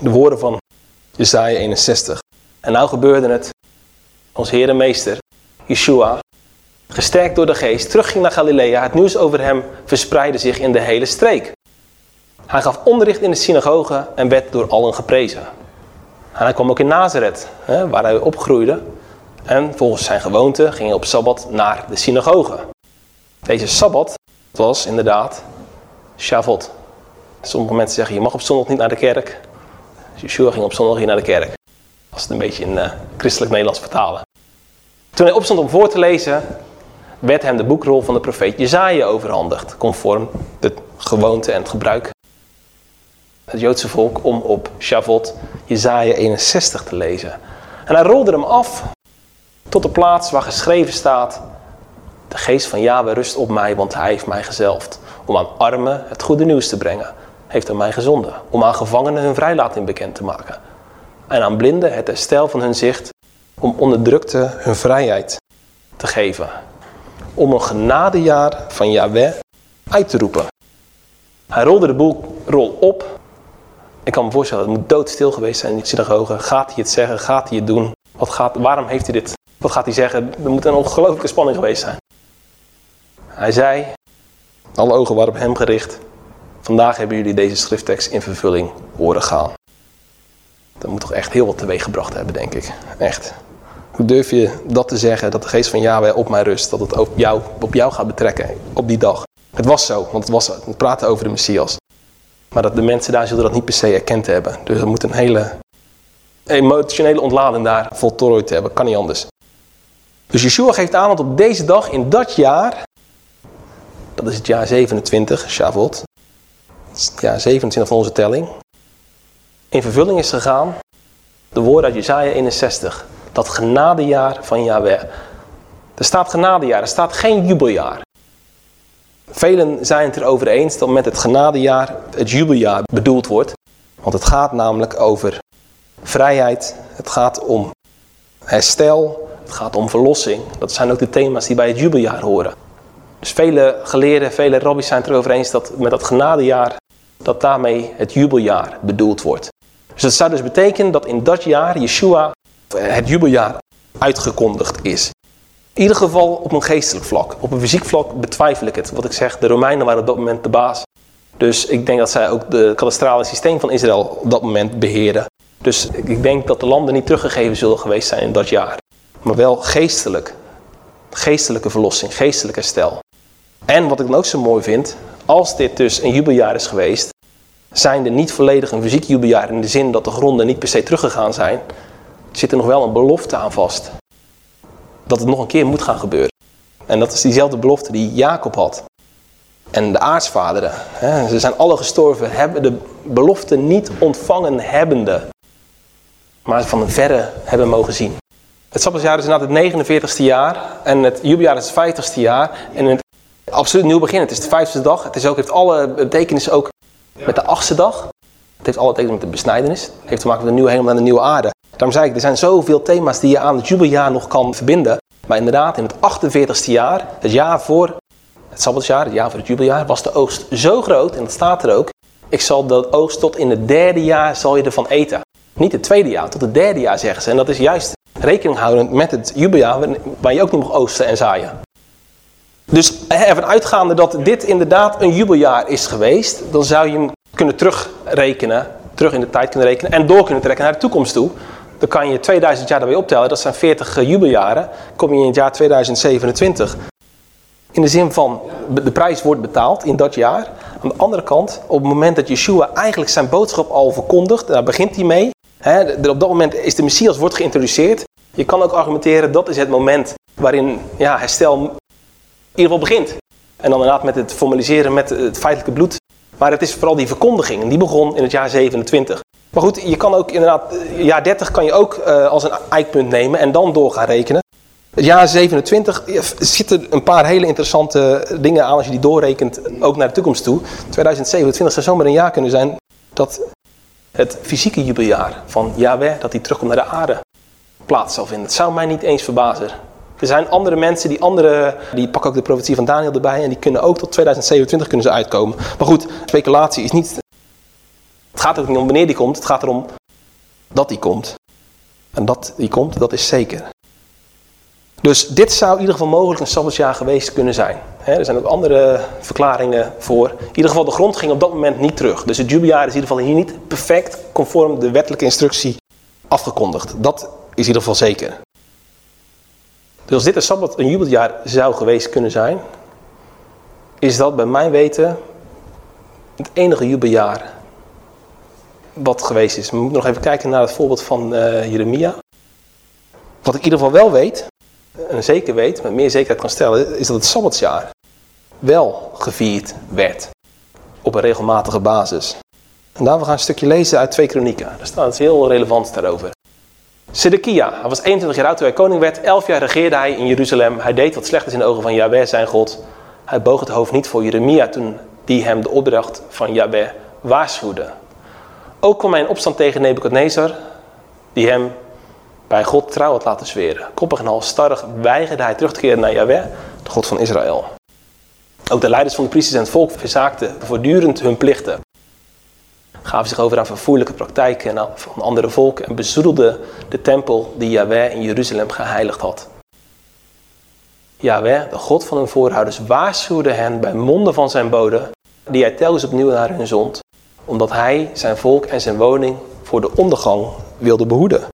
De woorden van Jesaja 61. En nou gebeurde het. Ons Heer en Meester, Yeshua, gesterkt door de geest, terugging naar Galilea. Het nieuws over hem verspreidde zich in de hele streek. Hij gaf onderricht in de synagoge en werd door allen geprezen. En hij kwam ook in Nazareth, waar hij opgroeide. En volgens zijn gewoonte ging hij op Sabbat naar de synagoge. Deze Sabbat was inderdaad Shavuot. Sommige mensen zeggen, je mag op zondag niet naar de kerk. Dus Yeshua ging op zondag hier naar de kerk. Als het een beetje in uh, christelijk Nederlands vertalen. Toen hij opstond om voor te lezen, werd hem de boekrol van de profeet Jezaja overhandigd, conform de gewoonte en het gebruik. Het Joodse volk om op Shavuot Jezaja 61 te lezen. En hij rolde hem af tot de plaats waar geschreven staat: De geest van Yahweh rust op mij, want hij heeft mij gezelfd. Om aan armen het goede nieuws te brengen, heeft hij mij gezonden. Om aan gevangenen hun vrijlating bekend te maken. En aan blinden het herstel van hun zicht, om onderdrukte hun vrijheid te geven. Om een genadejaar van Yahweh uit te roepen. Hij rolde de boekrol op. Ik kan me voorstellen, het moet doodstil geweest zijn in die synagoge. Gaat hij het zeggen? Gaat hij het doen? Wat gaat, waarom heeft hij dit? Wat gaat hij zeggen? Er moet een ongelooflijke spanning geweest zijn. Hij zei, alle ogen waren op hem gericht. Vandaag hebben jullie deze schrifttekst in vervulling horen gaan. Dat moet toch echt heel wat teweeg gebracht hebben, denk ik. Echt. Hoe durf je dat te zeggen, dat de geest van Yahweh op mij rust, dat het op jou, op jou gaat betrekken op die dag? Het was zo, want het was het praten over de Messias. Maar dat de mensen daar zullen dat niet per se erkend hebben. Dus er moet een hele emotionele ontlading daar voltooid hebben. Kan niet anders. Dus Yeshua geeft aan dat op deze dag, in dat jaar, dat is het jaar 27, Shavuot, jaar 27 van onze telling, in vervulling is gegaan de woorden uit Jezaja 61. Dat genadejaar van Yahweh. Er staat genadejaar, er staat geen jubeljaar. Velen zijn het erover eens dat met het genadejaar het jubeljaar bedoeld wordt. Want het gaat namelijk over vrijheid, het gaat om herstel, het gaat om verlossing. Dat zijn ook de thema's die bij het jubeljaar horen. Dus vele geleerden, vele rabbis zijn het erover eens dat met dat genadejaar, dat daarmee het jubeljaar bedoeld wordt. Dus dat zou dus betekenen dat in dat jaar Yeshua het jubeljaar uitgekondigd is. In ieder geval op een geestelijk vlak. Op een fysiek vlak betwijfel ik het. Wat ik zeg, de Romeinen waren op dat moment de baas. Dus ik denk dat zij ook het kadastrale systeem van Israël op dat moment beheerden. Dus ik denk dat de landen niet teruggegeven zullen geweest zijn in dat jaar. Maar wel geestelijk. Geestelijke verlossing, geestelijk herstel. En wat ik dan ook zo mooi vind, als dit dus een jubeljaar is geweest, zijn er niet volledig een fysiek jubeljaar in de zin dat de gronden niet per se teruggegaan zijn, zit er nog wel een belofte aan vast. Dat het nog een keer moet gaan gebeuren. En dat is diezelfde belofte die Jacob had. En de aartsvaderen. Hè, ze zijn alle gestorven, hebben de belofte niet ontvangen hebbende. Maar van verre hebben mogen zien. Het sabbatsjaar is inderdaad het 49ste jaar. En het jubeljaar is het 50ste jaar. En het absoluut nieuw begin. Het is de vijfde dag. Het is ook, heeft alle betekenissen ook met de achtste dag. Het heeft alle tekenen met de besnijdenis. Het heeft te maken met de nieuwe hemel en de nieuwe aarde. Daarom zei ik, er zijn zoveel thema's die je aan het jubeljaar nog kan verbinden. Maar inderdaad, in het 48ste jaar, het jaar voor het Sabbatsjaar, het jaar voor het jubeljaar, was de oogst zo groot, en dat staat er ook, ik zal dat oogst tot in het derde jaar zal je ervan eten. Niet het tweede jaar, tot het derde jaar zeggen ze. En dat is juist rekening houdend met het jubeljaar, waar je ook niet mag oogsten en zaaien. Dus ervan uitgaande dat dit inderdaad een jubeljaar is geweest, dan zou je hem kunnen terugrekenen, terug in de tijd kunnen rekenen en door kunnen trekken naar de toekomst toe. Dan kan je 2000 jaar daarbij optellen, dat zijn 40 eh, jubeljaren, kom je in het jaar 2027. In de zin van, de prijs wordt betaald in dat jaar. Aan de andere kant, op het moment dat Yeshua eigenlijk zijn boodschap al verkondigt, daar begint hij mee. Hè, op dat moment is de Messias wordt geïntroduceerd. Je kan ook argumenteren, dat is het moment waarin ja, herstel in ieder geval begint. En dan inderdaad met het formaliseren met het feitelijke bloed. Maar het is vooral die verkondiging. En die begon in het jaar 27. Maar goed, je kan ook inderdaad, eh, jaar 30 kan je ook uh, als een eikpunt nemen en dan door gaan rekenen. Het jaar 27 zitten een paar hele interessante dingen aan als je die doorrekent, ook naar de toekomst toe. 2027 zou zomaar een jaar kunnen zijn dat het fysieke jubeljaar van Yahweh, dat hij terugkomt naar de aarde, plaats zal vinden. Het zou mij niet eens verbazen. Er zijn andere mensen die andere, die pakken ook de profetie van Daniel erbij en die kunnen ook tot 2027 kunnen ze uitkomen. Maar goed, speculatie is niet, het gaat ook niet om wanneer die komt, het gaat erom dat die komt. En dat die komt, dat is zeker. Dus dit zou in ieder geval mogelijk een sabbatsjaar geweest kunnen zijn. er zijn ook andere verklaringen voor. In ieder geval, de grond ging op dat moment niet terug. Dus het jubeljaar is in ieder geval hier niet perfect conform de wettelijke instructie afgekondigd. Dat is in ieder geval zeker. Dus als dit een sabbat, een jubeljaar zou geweest kunnen zijn, is dat bij mijn weten het enige jubeljaar wat geweest is. We moeten nog even kijken naar het voorbeeld van uh, Jeremia. Wat ik in ieder geval wel weet, en zeker weet, met meer zekerheid kan stellen, is dat het Sabbatsjaar wel gevierd werd. Op een regelmatige basis. En daar we gaan een stukje lezen uit 2 Kronieken. Daar staat iets heel relevant daarover. Sedekia, hij was 21 jaar oud toen hij koning werd. 11 jaar regeerde hij in Jeruzalem. Hij deed wat slecht is in de ogen van Yahweh, zijn God. Hij boog het hoofd niet voor Jeremia toen die hem de opdracht van Yahweh waarschuwde. Ook kwam hij in opstand tegen Nebukadnezar, die hem bij God trouw had laten zweren. Koppig en halstarrig weigerde hij terug te keren naar Yahweh, de God van Israël. Ook de leiders van de priesters en het volk verzaakten voortdurend hun plichten. Gaven zich over aan vervoerlijke praktijken van andere volken en bezoedelden de tempel die Yahweh in Jeruzalem geheiligd had. Yahweh, de God van hun voorouders, waarschuwde hen bij monden van zijn bode, die hij telkens opnieuw naar hun zond, omdat hij zijn volk en zijn woning voor de ondergang wilde behoeden.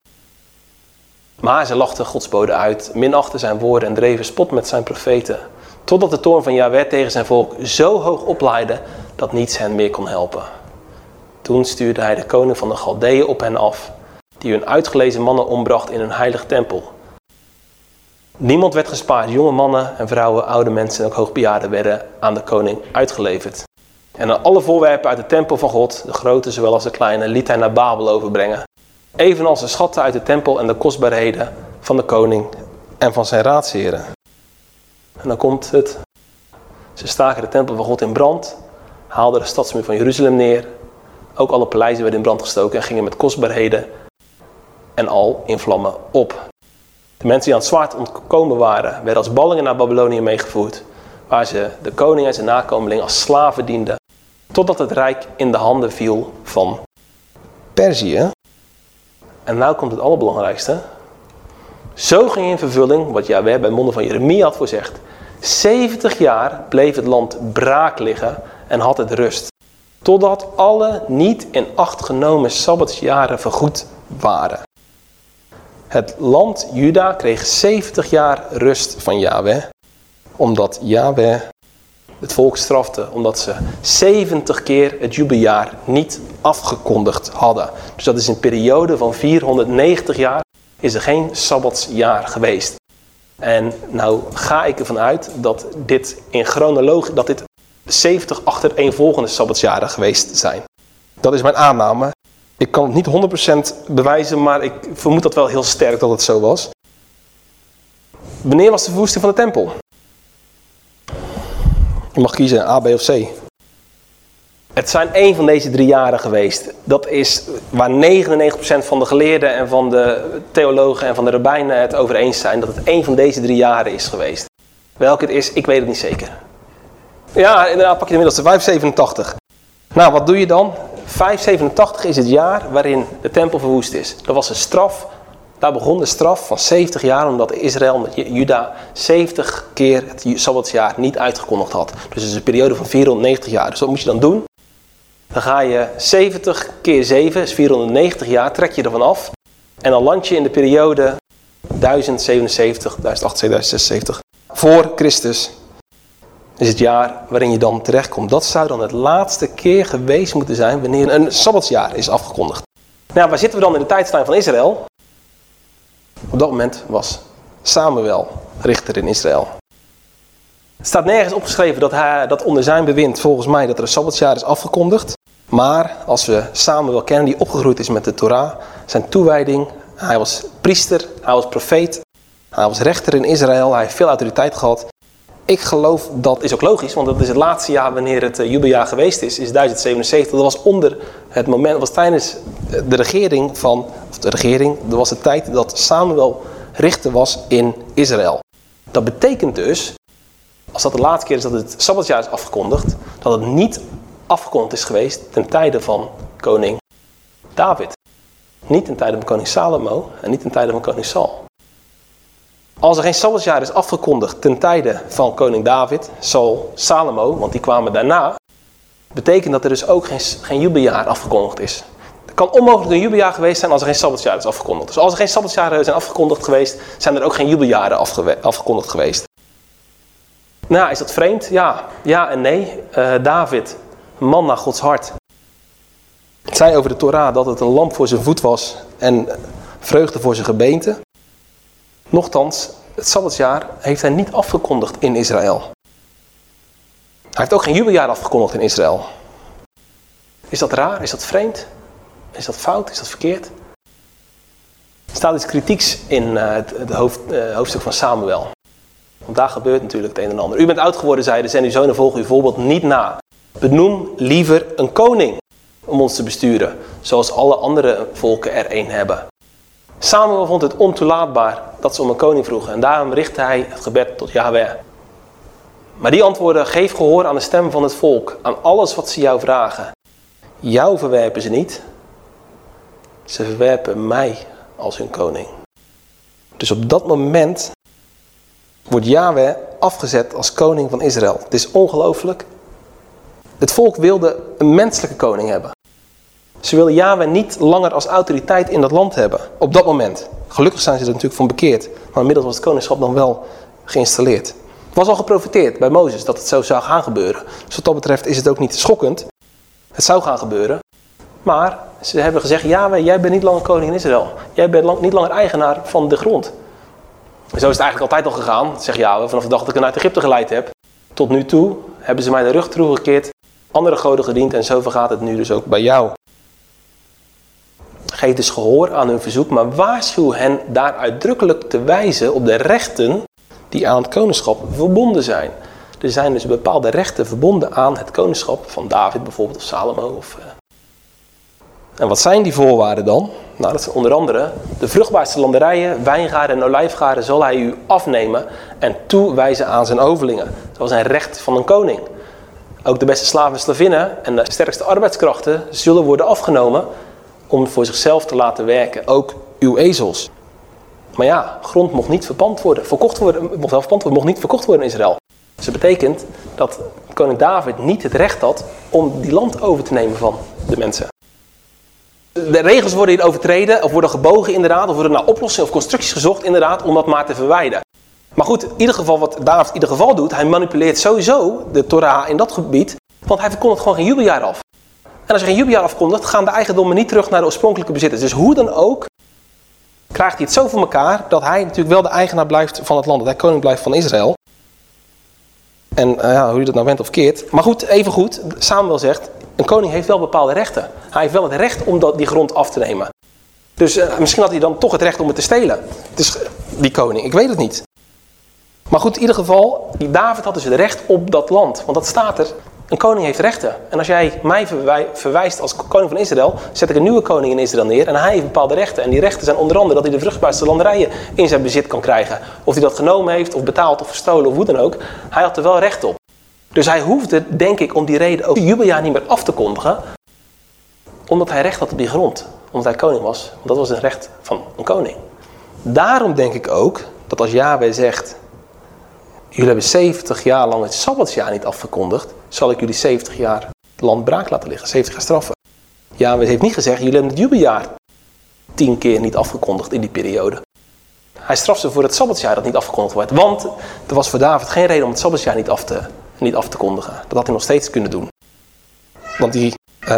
Maar ze lachten Gods bode uit, minachten zijn woorden en dreven spot met zijn profeten, totdat de toorn van Yahweh tegen zijn volk zo hoog oplaaide dat niets hen meer kon helpen. Toen stuurde hij de koning van de Galdeeën op hen af, die hun uitgelezen mannen ombracht in hun heilige tempel. Niemand werd gespaard, jonge mannen en vrouwen, oude mensen en ook hoogbejaarden werden aan de koning uitgeleverd. En alle voorwerpen uit de tempel van God, de grote zowel als de kleine, liet hij naar Babel overbrengen. Evenals de schatten uit de tempel en de kostbaarheden van de koning en van zijn raadsheren. En dan komt het. Ze staken de tempel van God in brand, haalden de stadsmuur van Jeruzalem neer. Ook alle paleizen werden in brand gestoken en gingen met kostbaarheden en al in vlammen op. De mensen die aan het zwaard ontkomen waren, werden als ballingen naar Babylonië meegevoerd, waar ze de koning en zijn nakomelingen als slaven dienden, totdat het rijk in de handen viel van Perzië. En nu komt het allerbelangrijkste. Zo ging in vervulling wat Yahweh bij monden van Jeremia had voorzegd. 70 jaar bleef het land braak liggen en had het rust. Totdat alle niet in acht genomen sabbatsjaren vergoed waren. Het land Juda kreeg 70 jaar rust van Yahweh. Omdat Yahweh het volk strafte. Omdat ze 70 keer het jubeljaar niet afgekondigd hadden. Dus dat is een periode van 490 jaar. Is er geen sabbatsjaar geweest. En nou ga ik ervan uit dat dit in chronologie, dat dit 70 achtereenvolgende sabbatsjaren geweest zijn. Dat is mijn aanname. Ik kan het niet 100% bewijzen, maar ik vermoed dat wel heel sterk dat het zo was. Wanneer was de verwoesting van de tempel? Je mag kiezen A, B of C. Het zijn één van deze drie jaren geweest. Dat is waar 99% van de geleerden en van de theologen en van de rabbijnen het over eens zijn. Dat het één van deze drie jaren is geweest. Welke het is, ik weet het niet zeker. Ja, inderdaad pak je inmiddels de 587. Nou, wat doe je dan? 587 is het jaar waarin de tempel verwoest is. Dat was een straf. Daar begon de straf van 70 jaar omdat Israël met Juda 70 keer het Sabbatsjaar niet uitgekondigd had. Dus het is een periode van 490 jaar. Dus wat moet je dan doen? Dan ga je 70 keer 7, is 490 jaar, trek je ervan af. En dan land je in de periode 1077, 1078, 1076 voor Christus is het jaar waarin je dan terechtkomt. Dat zou dan het laatste keer geweest moeten zijn wanneer een Sabbatsjaar is afgekondigd. Nou, waar zitten we dan in de tijdslijn van Israël? Op dat moment was Samuel richter in Israël. Het staat nergens opgeschreven dat, hij, dat onder zijn bewind volgens mij dat er een Sabbatsjaar is afgekondigd. Maar als we Samuel kennen die opgegroeid is met de Torah, zijn toewijding, hij was priester, hij was profeet, hij was rechter in Israël, hij heeft veel autoriteit gehad. Ik geloof dat is ook logisch, want dat is het laatste jaar wanneer het uh, jubeljaar geweest is, is 1077. Dat was onder het moment, was tijdens de regering van, of de regering, dat was de tijd dat Samuel richter was in Israël. Dat betekent dus, als dat de laatste keer is dat het Sabbatjaar is afgekondigd, dat het niet afgekondigd is geweest ten tijde van koning David. Niet ten tijde van koning Salomo en niet ten tijde van koning Saul. Als er geen Sabbatsjaar is afgekondigd ten tijde van koning David, Saul, Salomo, want die kwamen daarna, betekent dat er dus ook geen, geen jubeljaar afgekondigd is. Het kan onmogelijk een jubeljaar geweest zijn als er geen Sabbatsjaar is afgekondigd. Dus als er geen Sabbatsjaren zijn afgekondigd geweest, zijn er ook geen jubeljaren afgekondigd geweest. Nou, is dat vreemd? Ja, ja en nee. Uh, David, man naar Gods hart. Zei over de Torah dat het een lamp voor zijn voet was en vreugde voor zijn gebeente. Nochtans, het Sabbatsjaar heeft hij niet afgekondigd in Israël. Hij heeft ook geen jubeljaar afgekondigd in Israël. Is dat raar? Is dat vreemd? Is dat fout? Is dat verkeerd? Er staat iets kritieks in uh, het, uh, hoofdstuk van Samuel. Want daar gebeurt natuurlijk het een en ander. U bent oud geworden, zei de zijn uw zonen volgen uw voorbeeld niet na. Benoem liever een koning om ons te besturen, zoals alle andere volken er een hebben. Samuel vond het ontoelaatbaar dat ze om een koning vroegen en daarom richtte hij het gebed tot Yahweh. Maar die antwoorden, geef gehoor aan de stem van het volk, aan alles wat ze jou vragen. Jou verwerpen ze niet, ze verwerpen mij als hun koning. Dus op dat moment wordt Yahweh afgezet als koning van Israël. Het is ongelooflijk. Het volk wilde een menselijke koning hebben. Ze wilden Yahweh niet langer als autoriteit in dat land hebben. Op dat moment. Gelukkig zijn ze er natuurlijk van bekeerd. Maar inmiddels was het koningschap dan wel geïnstalleerd. Het was al geprofiteerd bij Mozes dat het zo zou gaan gebeuren. Dus wat dat betreft is het ook niet schokkend. Het zou gaan gebeuren. Maar ze hebben gezegd, Yahweh, jij bent niet langer koning in Israël. Jij bent niet langer eigenaar van de grond. Zo is het eigenlijk altijd al gegaan, zegt Yahweh, vanaf de dag dat ik hen uit Egypte geleid heb. Tot nu toe hebben ze mij de rug teruggekeerd, andere goden gediend en zo vergaat het nu dus ook bij jou. Geef dus gehoor aan hun verzoek, maar waarschuw hen daar uitdrukkelijk te wijzen op de rechten die aan het koningschap verbonden zijn. Er zijn dus bepaalde rechten verbonden aan het koningschap van David bijvoorbeeld of Salomo. Of, uh... En wat zijn die voorwaarden dan? Nou, dat zijn onder andere de vruchtbaarste landerijen, wijngaarden en olijfgaarden zal hij u afnemen en toewijzen aan zijn overlingen. Dat was een recht van een koning. Ook de beste slaven en slavinnen en de sterkste arbeidskrachten zullen worden afgenomen om voor zichzelf te laten werken. Ook uw ezels. Maar ja, grond mocht niet verpand worden. Verkocht worden, mocht wel worden, mocht niet verkocht worden in Israël. Dus dat betekent dat koning David niet het recht had om die land over te nemen van de mensen. De regels worden hier overtreden, of worden gebogen inderdaad, of worden naar oplossingen of constructies gezocht inderdaad, om dat maar te verwijden. Maar goed, in ieder geval wat David in ieder geval doet, hij manipuleert sowieso de Torah in dat gebied, want hij verkondigt gewoon geen jubeljaar af. En als je geen jubeljaar afkondigt, gaan de eigendommen niet terug naar de oorspronkelijke bezitters. Dus hoe dan ook, krijgt hij het zo voor elkaar dat hij natuurlijk wel de eigenaar blijft van het land, dat hij koning blijft van Israël. En uh, ja, hoe je dat nou bent of keert. Maar goed, even goed, Samuel zegt, een koning heeft wel bepaalde rechten. Hij heeft wel het recht om dat, die grond af te nemen. Dus uh, misschien had hij dan toch het recht om het te stelen. Dus die koning, ik weet het niet. Maar goed, in ieder geval, David had dus het recht op dat land. Want dat staat er. Een koning heeft rechten. En als jij mij verwijst als koning van Israël, zet ik een nieuwe koning in Israël neer. En hij heeft bepaalde rechten. En die rechten zijn onder andere dat hij de vruchtbaarste landerijen in zijn bezit kan krijgen. Of hij dat genomen heeft, of betaald, of verstolen, of hoe dan ook. Hij had er wel recht op. Dus hij hoefde, denk ik, om die reden ook het jubeljaar niet meer af te kondigen. Omdat hij recht had op die grond. Omdat hij koning was. Want dat was een recht van een koning. Daarom denk ik ook dat als Yahweh zegt... Jullie hebben 70 jaar lang het Sabbatsjaar niet afgekondigd. Zal ik jullie 70 jaar land braak laten liggen. 70 jaar straffen. Yahweh heeft niet gezegd, jullie hebben het jubeljaar 10 keer niet afgekondigd in die periode. Hij straft ze voor het Sabbatsjaar dat niet afgekondigd werd. Want er was voor David geen reden om het Sabbatsjaar niet af te, niet af te kondigen. Dat had hij nog steeds kunnen doen. Want die, uh,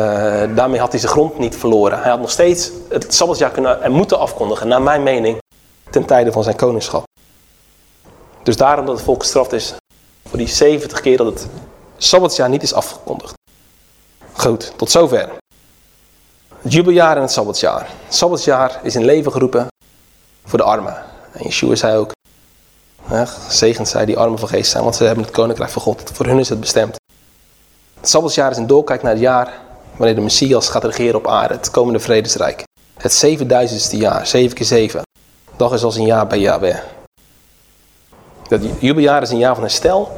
daarmee had hij zijn grond niet verloren. Hij had nog steeds het Sabbatsjaar kunnen en moeten afkondigen, naar mijn mening, ten tijde van zijn koningschap. Dus daarom dat het volk gestraft is voor die 70 keer dat het Sabbatsjaar niet is afgekondigd. Goed, tot zover. Het jubeljaar en het Sabbatsjaar. Het Sabbatsjaar is in leven geroepen voor de armen. En Yeshua zei ook, ja, zegend zij die armen van geest zijn, want ze hebben het koninkrijk van God. Voor hun is het bestemd. Het Sabbatsjaar is een doorkijk naar het jaar wanneer de Messias gaat regeren op aarde, het komende vredesrijk. Het 7000ste jaar, 7 keer 7. Dag is als een jaar bij Yahweh. Het jubeljaar is een jaar van herstel.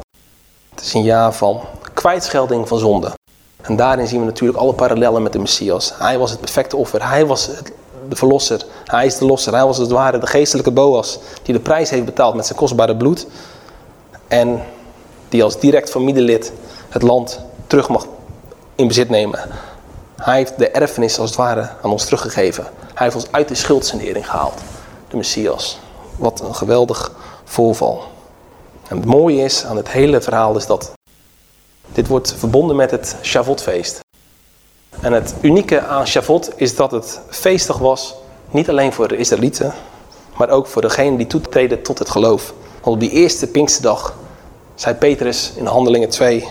Het is een jaar van kwijtschelding van zonde. En daarin zien we natuurlijk alle parallellen met de Messias. Hij was het perfecte offer. Hij was de verlosser. Hij is de losser. Hij was als het ware de geestelijke Boas. Die de prijs heeft betaald met zijn kostbare bloed. En die als direct familielid het land terug mag in bezit nemen. Hij heeft de erfenis als het ware aan ons teruggegeven. Hij heeft ons uit de schuldsanering gehaald. De Messias. Wat een geweldig voorval. En het mooie is aan het hele verhaal is dat dit wordt verbonden met het Shavuotfeest. En het unieke aan Shavuot is dat het feestig was, niet alleen voor de Israëlieten, maar ook voor degenen die toetreden tot het geloof. Want op die eerste Pinksterdag zei Petrus in Handelingen 2,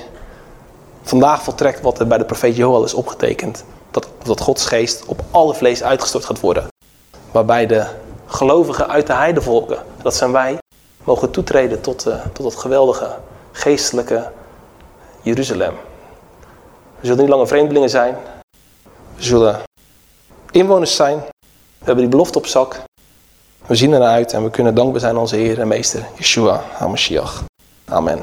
vandaag voltrekt wat er bij de profeet Joel is opgetekend, dat, Gods geest op alle vlees uitgestort gaat worden. Waarbij de gelovigen uit de heidevolken, dat zijn wij, mogen toetreden tot, uh, tot het geweldige geestelijke Jeruzalem. We zullen niet langer vreemdelingen zijn. We zullen inwoners zijn. We hebben die belofte op zak. We zien ernaar uit en we kunnen dankbaar zijn aan onze Heer en Meester, Yeshua HaMashiach. Amen.